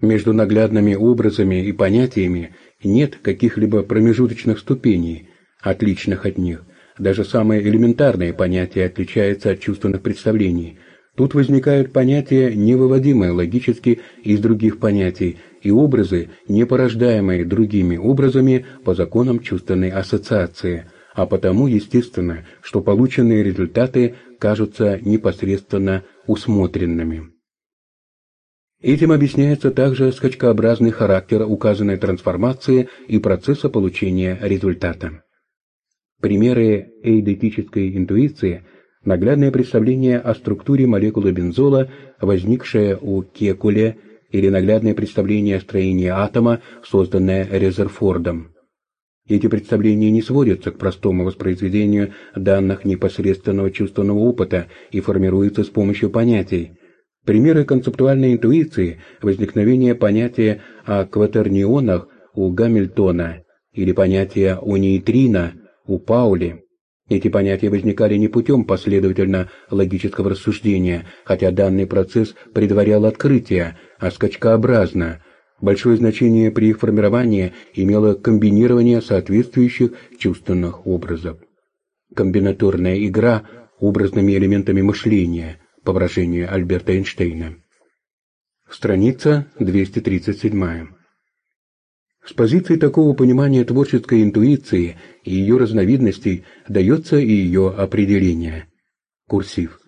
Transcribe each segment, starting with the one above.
Между наглядными образами и понятиями нет каких-либо промежуточных ступеней, отличных от них. Даже самые элементарные понятия отличаются от чувственных представлений. Тут возникают понятия, невыводимые логически из других понятий, и образы, не порождаемые другими образами по законам чувственной ассоциации, а потому естественно, что полученные результаты кажутся непосредственно усмотренными. Этим объясняется также скачкообразный характер указанной трансформации и процесса получения результата. Примеры эйдетической интуиции – наглядное представление о структуре молекулы бензола, возникшее у Кекуле, или наглядное представление о строении атома, созданное Резерфордом. Эти представления не сводятся к простому воспроизведению данных непосредственного чувственного опыта и формируются с помощью понятий – Примеры концептуальной интуиции – возникновение понятия о кватернионах у Гамильтона или понятия о нейтрино у Паули. Эти понятия возникали не путем последовательно логического рассуждения, хотя данный процесс предварял открытие, а скачкообразно. Большое значение при их формировании имело комбинирование соответствующих чувственных образов. Комбинаторная игра образными элементами мышления – по выражению Альберта Эйнштейна. Страница 237. С позиции такого понимания творческой интуиции и ее разновидностей дается и ее определение. Курсив.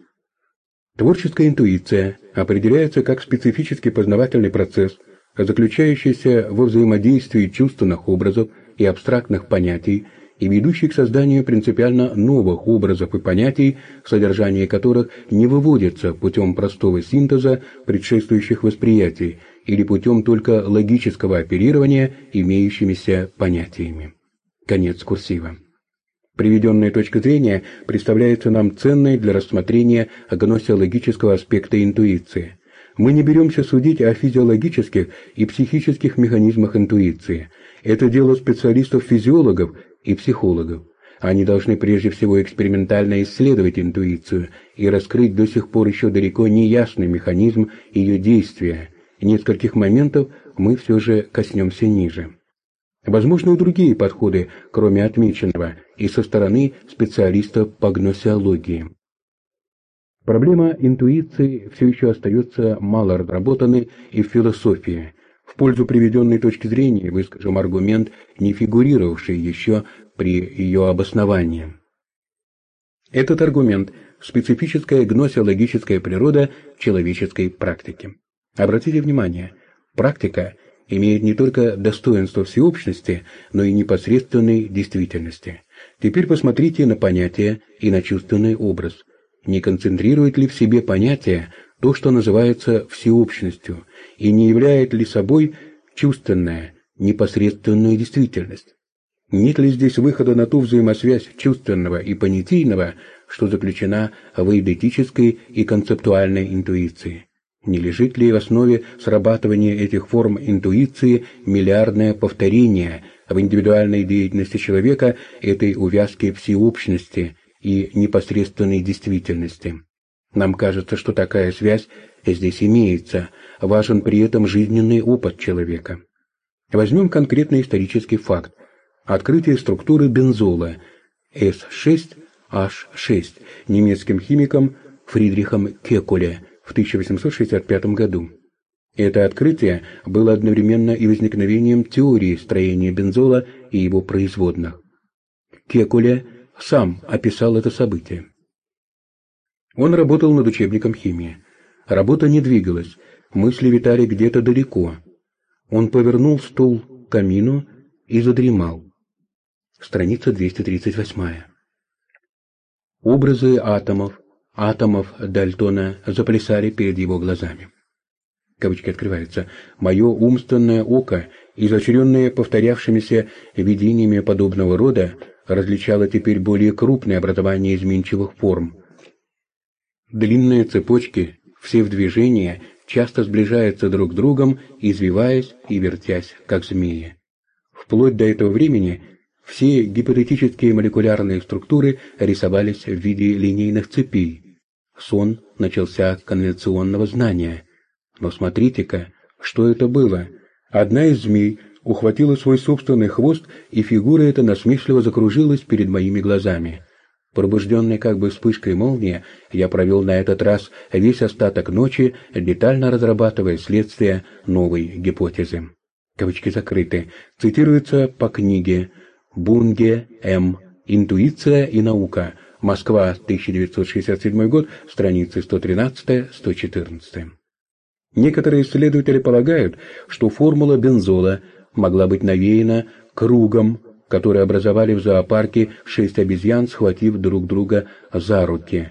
Творческая интуиция определяется как специфический познавательный процесс, заключающийся во взаимодействии чувственных образов и абстрактных понятий и ведущий к созданию принципиально новых образов и понятий, содержание которых не выводится путем простого синтеза предшествующих восприятий или путем только логического оперирования имеющимися понятиями. Конец курсива. Приведенная точка зрения представляется нам ценной для рассмотрения гносеологического аспекта интуиции. Мы не беремся судить о физиологических и психических механизмах интуиции. Это дело специалистов-физиологов и психологов. Они должны прежде всего экспериментально исследовать интуицию и раскрыть до сих пор еще далеко не ясный механизм ее действия. Нескольких моментов мы все же коснемся ниже. Возможны и другие подходы, кроме отмеченного, и со стороны специалистов по гносеологии. Проблема интуиции все еще остается мало разработанной и в философии, пользу приведенной точки зрения выскажем аргумент, не фигурировавший еще при ее обосновании. Этот аргумент – специфическая гносеологическая природа человеческой практики. Обратите внимание, практика имеет не только достоинство всеобщности, но и непосредственной действительности. Теперь посмотрите на понятие и на чувственный образ. Не концентрирует ли в себе понятие то, что называется всеобщностью, и не являет ли собой чувственная, непосредственную действительность. Нет ли здесь выхода на ту взаимосвязь чувственного и понятийного, что заключена в эйдетической и концептуальной интуиции? Не лежит ли в основе срабатывания этих форм интуиции миллиардное повторение в индивидуальной деятельности человека этой увязки всеобщности и непосредственной действительности? Нам кажется, что такая связь здесь имеется, важен при этом жизненный опыт человека. Возьмем конкретный исторический факт. Открытие структуры бензола S6H6 немецким химиком Фридрихом Кекуле в 1865 году. Это открытие было одновременно и возникновением теории строения бензола и его производных. Кекуле сам описал это событие. Он работал над учебником химии. Работа не двигалась, мысли витали где-то далеко. Он повернул стул к камину и задремал. Страница 238. Образы атомов, атомов Дальтона заплясали перед его глазами. Кавычки открываются. «Мое умственное око, изощренное повторявшимися видениями подобного рода, различало теперь более крупные образования изменчивых форм, Длинные цепочки, все в движении, часто сближаются друг с другом, извиваясь и вертясь, как змеи. Вплоть до этого времени все гипотетические молекулярные структуры рисовались в виде линейных цепей. Сон начался конвенционного знания. Но смотрите-ка, Что это было? Одна из змей ухватила свой собственный хвост, и фигура эта насмешливо закружилась перед моими глазами. Пробужденный как бы вспышкой молнии, я провел на этот раз весь остаток ночи, детально разрабатывая следствие новой гипотезы. Кавычки закрыты. Цитируется по книге Бунге М. «Интуиция и наука». Москва, 1967 год, страницы 113-114. Некоторые исследователи полагают, что формула бензола могла быть навеяна кругом которые образовали в зоопарке шесть обезьян, схватив друг друга за руки.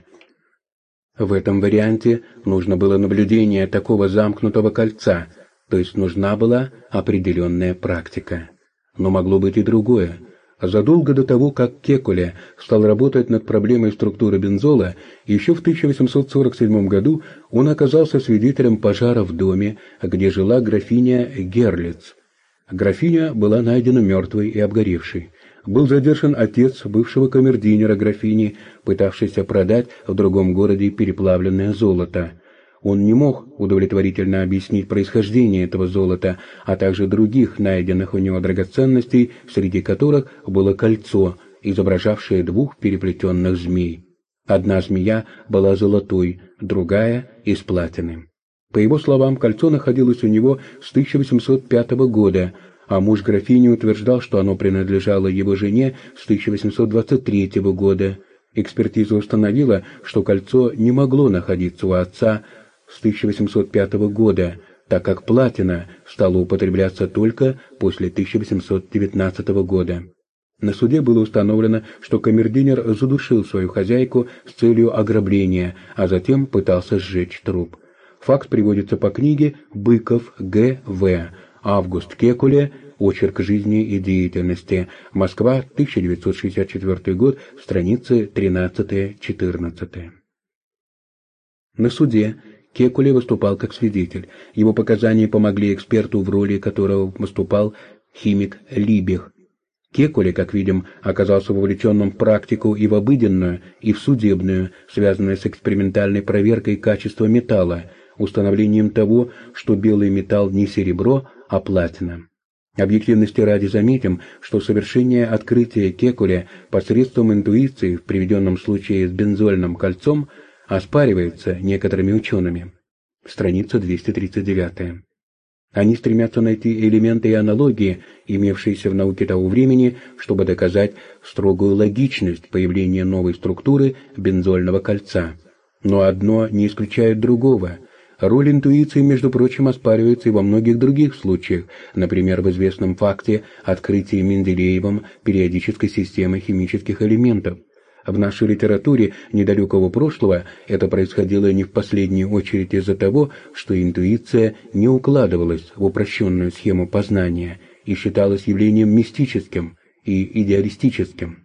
В этом варианте нужно было наблюдение такого замкнутого кольца, то есть нужна была определенная практика. Но могло быть и другое. Задолго до того, как Кекуле стал работать над проблемой структуры бензола, еще в 1847 году он оказался свидетелем пожара в доме, где жила графиня Герлиц. Графиня была найдена мертвой и обгоревшей. Был задержан отец бывшего камердинера графини, пытавшийся продать в другом городе переплавленное золото. Он не мог удовлетворительно объяснить происхождение этого золота, а также других найденных у него драгоценностей, среди которых было кольцо, изображавшее двух переплетенных змей. Одна змея была золотой, другая — из платины. По его словам, кольцо находилось у него с 1805 года, а муж графини утверждал, что оно принадлежало его жене с 1823 года. Экспертиза установила, что кольцо не могло находиться у отца с 1805 года, так как платина стала употребляться только после 1819 года. На суде было установлено, что камердинер задушил свою хозяйку с целью ограбления, а затем пытался сжечь труп. Факт приводится по книге «Быков Г.В. Август Кекуле. Очерк жизни и деятельности. Москва, 1964 год, страницы 13-14». На суде Кекуле выступал как свидетель. Его показания помогли эксперту, в роли которого выступал химик Либих. Кекуле, как видим, оказался вовлеченным в практику и в обыденную, и в судебную, связанную с экспериментальной проверкой качества металла, установлением того, что белый металл не серебро, а платина. Объективности ради заметим, что совершение открытия Кекуля посредством интуиции, в приведенном случае с бензольным кольцом, оспаривается некоторыми учеными. Страница 239. Они стремятся найти элементы и аналогии, имевшиеся в науке того времени, чтобы доказать строгую логичность появления новой структуры бензольного кольца. Но одно не исключает другого. Роль интуиции, между прочим, оспаривается и во многих других случаях, например, в известном факте открытия Менделеевым периодической системы химических элементов. В нашей литературе недалекого прошлого это происходило не в последнюю очередь из-за того, что интуиция не укладывалась в упрощенную схему познания и считалась явлением мистическим и идеалистическим.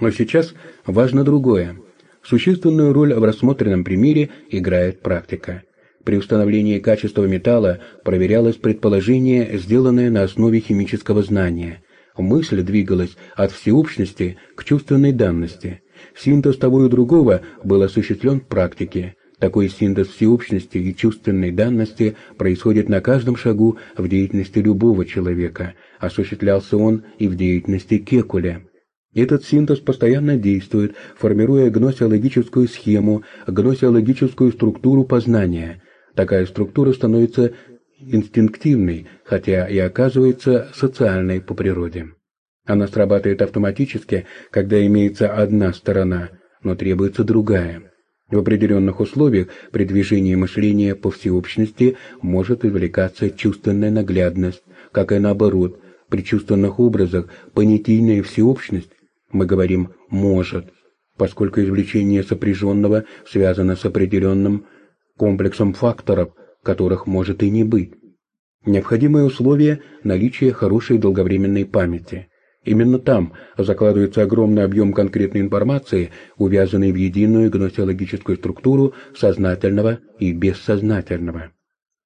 Но сейчас важно другое. Существенную роль в рассмотренном примере играет практика. При установлении качества металла проверялось предположение, сделанное на основе химического знания. Мысль двигалась от всеобщности к чувственной данности. Синтез того и другого был осуществлен в практике. Такой синтез всеобщности и чувственной данности происходит на каждом шагу в деятельности любого человека. Осуществлялся он и в деятельности Кекуля. Этот синтез постоянно действует, формируя гносеологическую схему, гносеологическую структуру познания. Такая структура становится инстинктивной, хотя и оказывается социальной по природе. Она срабатывает автоматически, когда имеется одна сторона, но требуется другая. В определенных условиях при движении мышления по всеобщности может извлекаться чувственная наглядность, как и наоборот, при чувственных образах понятийная всеобщность мы говорим «может», поскольку извлечение сопряженного связано с определенным комплексом факторов, которых может и не быть. Необходимое условие – наличие хорошей долговременной памяти. Именно там закладывается огромный объем конкретной информации, увязанной в единую гносеологическую структуру сознательного и бессознательного.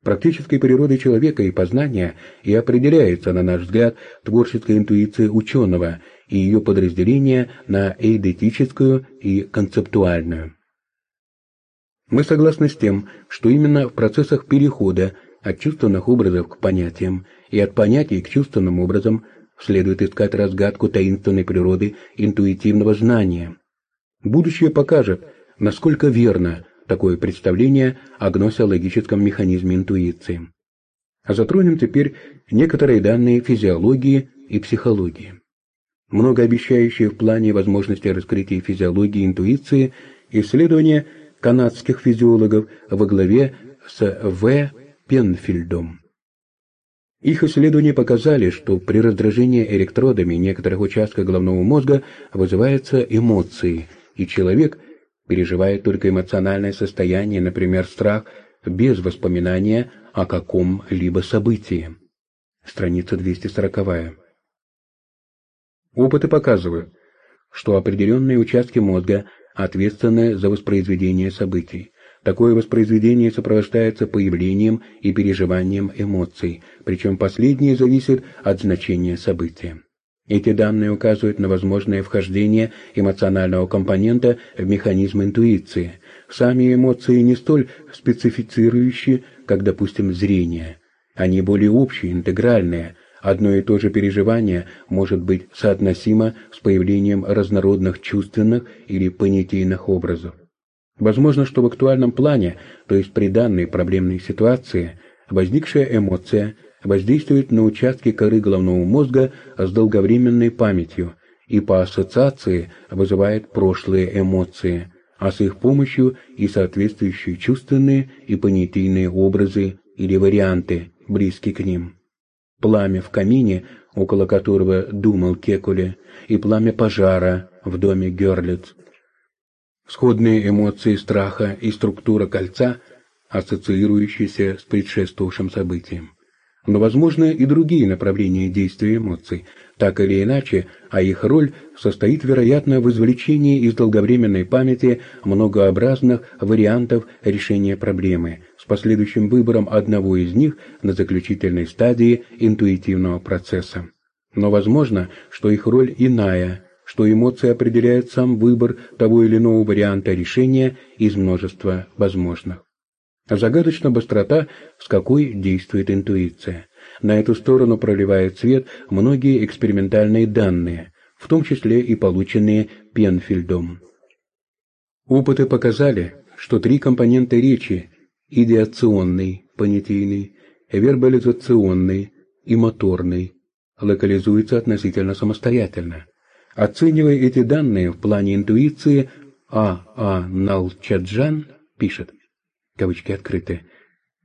Практической природой человека и познания и определяется, на наш взгляд, творческая интуиция ученого и ее подразделения на эйдетическую и концептуальную. Мы согласны с тем, что именно в процессах перехода От чувственных образов к понятиям и от понятий к чувственным образам следует искать разгадку таинственной природы интуитивного знания. Будущее покажет, насколько верно такое представление о гносеологическом механизме интуиции. А затронем теперь некоторые данные физиологии и психологии. Многообещающие в плане возможности раскрытия физиологии интуиции исследования канадских физиологов во главе с В. Пенфильдом. Их исследования показали, что при раздражении электродами некоторых участков головного мозга вызываются эмоции, и человек переживает только эмоциональное состояние, например, страх, без воспоминания о каком-либо событии. Страница 240. Опыты показывают, что определенные участки мозга ответственны за воспроизведение событий. Такое воспроизведение сопровождается появлением и переживанием эмоций, причем последние зависят от значения события. Эти данные указывают на возможное вхождение эмоционального компонента в механизм интуиции. Сами эмоции не столь специфицирующие, как, допустим, зрение. Они более общие, интегральные. Одно и то же переживание может быть соотносимо с появлением разнородных чувственных или понятийных образов. Возможно, что в актуальном плане, то есть при данной проблемной ситуации, возникшая эмоция воздействует на участки коры головного мозга с долговременной памятью и по ассоциации вызывает прошлые эмоции, а с их помощью и соответствующие чувственные и понятийные образы или варианты, близкие к ним. Пламя в камине, около которого думал Кекуле, и пламя пожара в доме Герлиц – Сходные эмоции страха и структура кольца, ассоциирующиеся с предшествовавшим событием. Но возможны и другие направления действия эмоций, так или иначе, а их роль состоит, вероятно, в извлечении из долговременной памяти многообразных вариантов решения проблемы, с последующим выбором одного из них на заключительной стадии интуитивного процесса. Но возможно, что их роль иная, что эмоции определяют сам выбор того или иного варианта решения из множества возможных. Загадочна быстрота, с какой действует интуиция. На эту сторону проливает свет многие экспериментальные данные, в том числе и полученные Пенфильдом. Опыты показали, что три компонента речи – идеационный, понятийный, вербализационный и моторный – локализуются относительно самостоятельно. Оценивая эти данные в плане интуиции, А. А. Налчаджан пишет, кавычки открыты,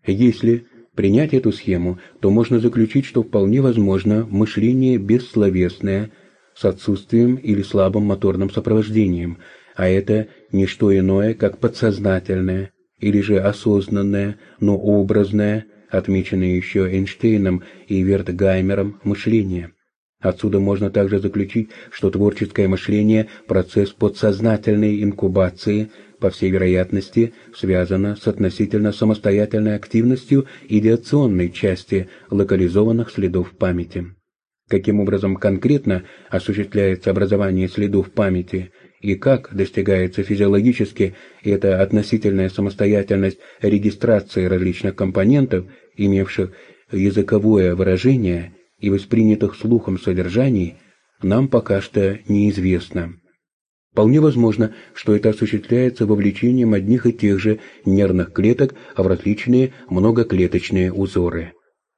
«Если принять эту схему, то можно заключить, что вполне возможно мышление бессловесное с отсутствием или слабым моторным сопровождением, а это не что иное, как подсознательное или же осознанное, но образное, отмеченное еще Эйнштейном и Вертгаймером мышление». Отсюда можно также заключить, что творческое мышление – процесс подсознательной инкубации, по всей вероятности, связано с относительно самостоятельной активностью идеационной части локализованных следов памяти. Каким образом конкретно осуществляется образование следов памяти и как достигается физиологически эта относительная самостоятельность регистрации различных компонентов, имевших языковое выражение – и воспринятых слухом содержаний нам пока что неизвестно. Вполне возможно, что это осуществляется вовлечением одних и тех же нервных клеток в различные многоклеточные узоры.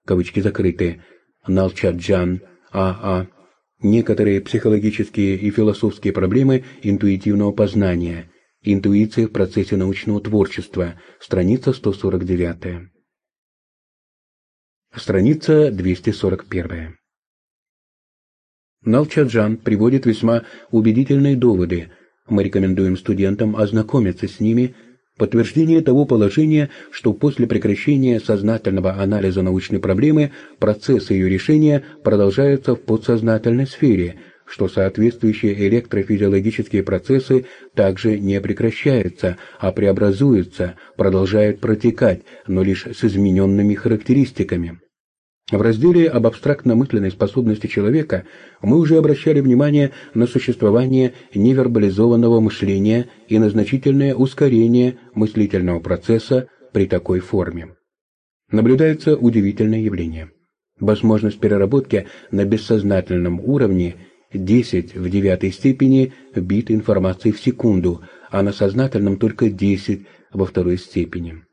Кавычки закрыты. Налчаджан, А.А. Некоторые психологические и философские проблемы интуитивного познания. Интуиция в процессе научного творчества. Страница 149. Страница 241. Налчаджан приводит весьма убедительные доводы. Мы рекомендуем студентам ознакомиться с ними. Подтверждение того положения, что после прекращения сознательного анализа научной проблемы процесс ее решения продолжается в подсознательной сфере, что соответствующие электрофизиологические процессы также не прекращаются, а преобразуются, продолжают протекать, но лишь с измененными характеристиками. В разделе об абстрактно-мысленной способности человека мы уже обращали внимание на существование невербализованного мышления и на значительное ускорение мыслительного процесса при такой форме. наблюдается удивительное явление. Возможность переработки на бессознательном уровне 10 в девятой степени бит информации в секунду, а на сознательном только 10 во второй степени.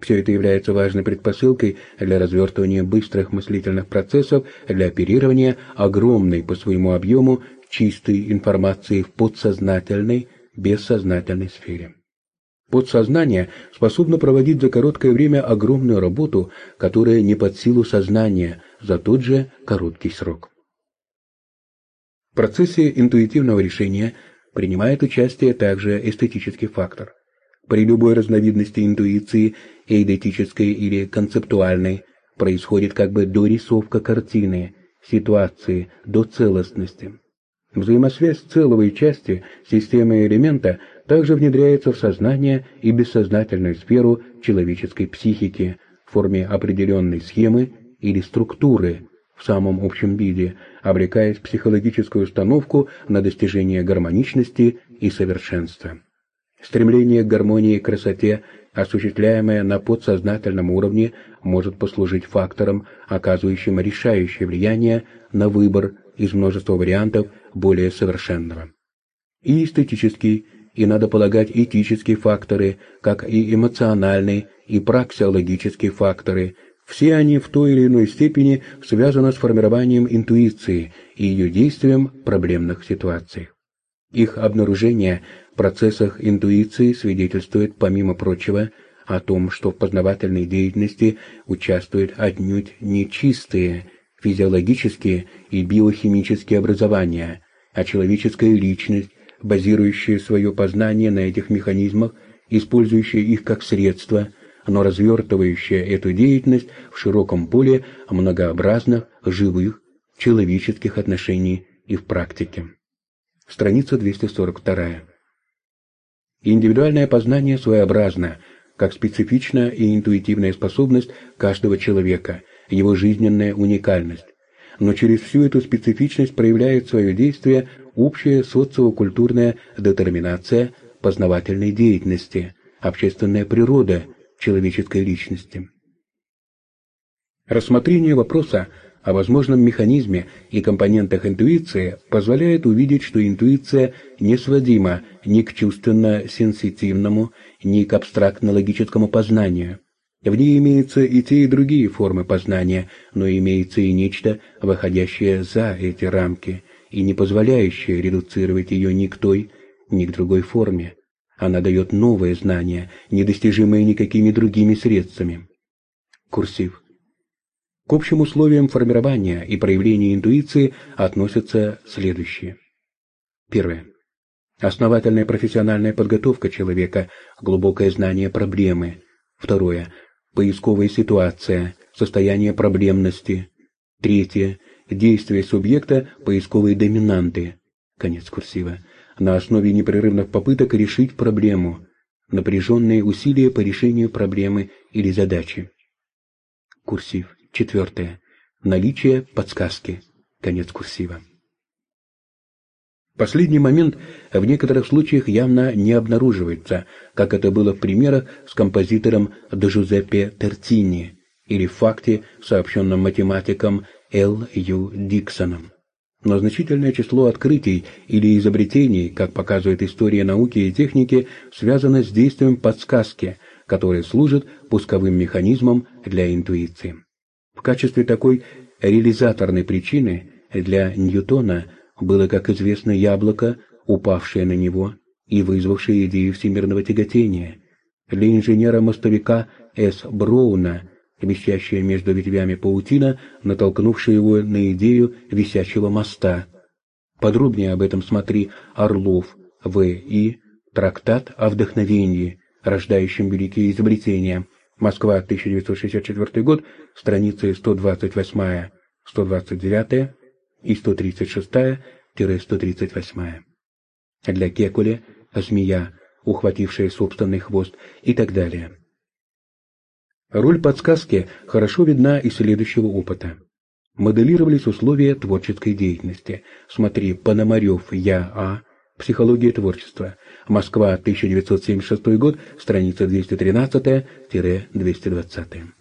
Все это является важной предпосылкой для развертывания быстрых мыслительных процессов, для оперирования огромной по своему объему чистой информации в подсознательной, бессознательной сфере. Подсознание способно проводить за короткое время огромную работу, которая не под силу сознания за тот же короткий срок. В процессе интуитивного решения принимает участие также эстетический фактор. При любой разновидности интуиции, эйдетической или концептуальной, происходит как бы дорисовка картины, ситуации, до целостности. Взаимосвязь целого и части системы элемента также внедряется в сознание и бессознательную сферу человеческой психики в форме определенной схемы или структуры в самом общем виде, обрекаясь психологическую установку на достижение гармоничности и совершенства. Стремление к гармонии и красоте, осуществляемое на подсознательном уровне, может послужить фактором, оказывающим решающее влияние на выбор из множества вариантов более совершенного. И эстетический, и, надо полагать, этические факторы, как и эмоциональные, и праксиологические факторы, все они в той или иной степени связаны с формированием интуиции и ее действием в проблемных ситуациях. Их обнаружение процессах интуиции свидетельствует, помимо прочего, о том, что в познавательной деятельности участвуют отнюдь нечистые физиологические и биохимические образования, а человеческая личность, базирующая свое познание на этих механизмах, использующая их как средство, но развертывающая эту деятельность в широком поле многообразных, живых, человеческих отношений и в практике. Страница 242. Индивидуальное познание своеобразно, как специфичная и интуитивная способность каждого человека, его жизненная уникальность. Но через всю эту специфичность проявляет свое действие общая социокультурная детерминация познавательной деятельности, общественная природа человеческой личности. Рассмотрение вопроса о возможном механизме и компонентах интуиции позволяет увидеть, что интуиция не сводима ни к чувственно-сенситивному, ни к абстрактно-логическому познанию. В ней имеются и те, и другие формы познания, но имеется и нечто, выходящее за эти рамки и не позволяющее редуцировать ее ни к той, ни к другой форме. Она дает новое знание, недостижимое никакими другими средствами. Курсив. К общим условиям формирования и проявления интуиции относятся следующие. Первое. Основательная профессиональная подготовка человека, глубокое знание проблемы. Второе. Поисковая ситуация, состояние проблемности. Третье. Действие субъекта поисковой доминанты. Конец курсива. На основе непрерывных попыток решить проблему. Напряженные усилия по решению проблемы или задачи. Курсив. Четвертое. Наличие подсказки. Конец курсива. Последний момент в некоторых случаях явно не обнаруживается, как это было в примерах с композитором Джузеппе Тертини или в факте, сообщенном математиком Л. Ю. Диксоном. Но значительное число открытий или изобретений, как показывает история науки и техники, связано с действием подсказки, которая служит пусковым механизмом для интуиции. В качестве такой реализаторной причины для Ньютона было, как известно, яблоко, упавшее на него и вызвавшее идею всемирного тяготения, для инженера-мостовика С. Броуна, висящая между ветвями паутина, натолкнувшая его на идею висячего моста. Подробнее об этом смотри Орлов, В. И. Трактат о вдохновении, рождающем великие изобретения – Москва, 1964 год, страницы 128, 129 и 136-138. Для Кекуля змея, ухватившая собственный хвост и так далее. Роль подсказки хорошо видна из следующего опыта. Моделировались условия творческой деятельности. Смотри, Пономарев Я. Психология творчества. Москва, 1976 год, страница 213-220.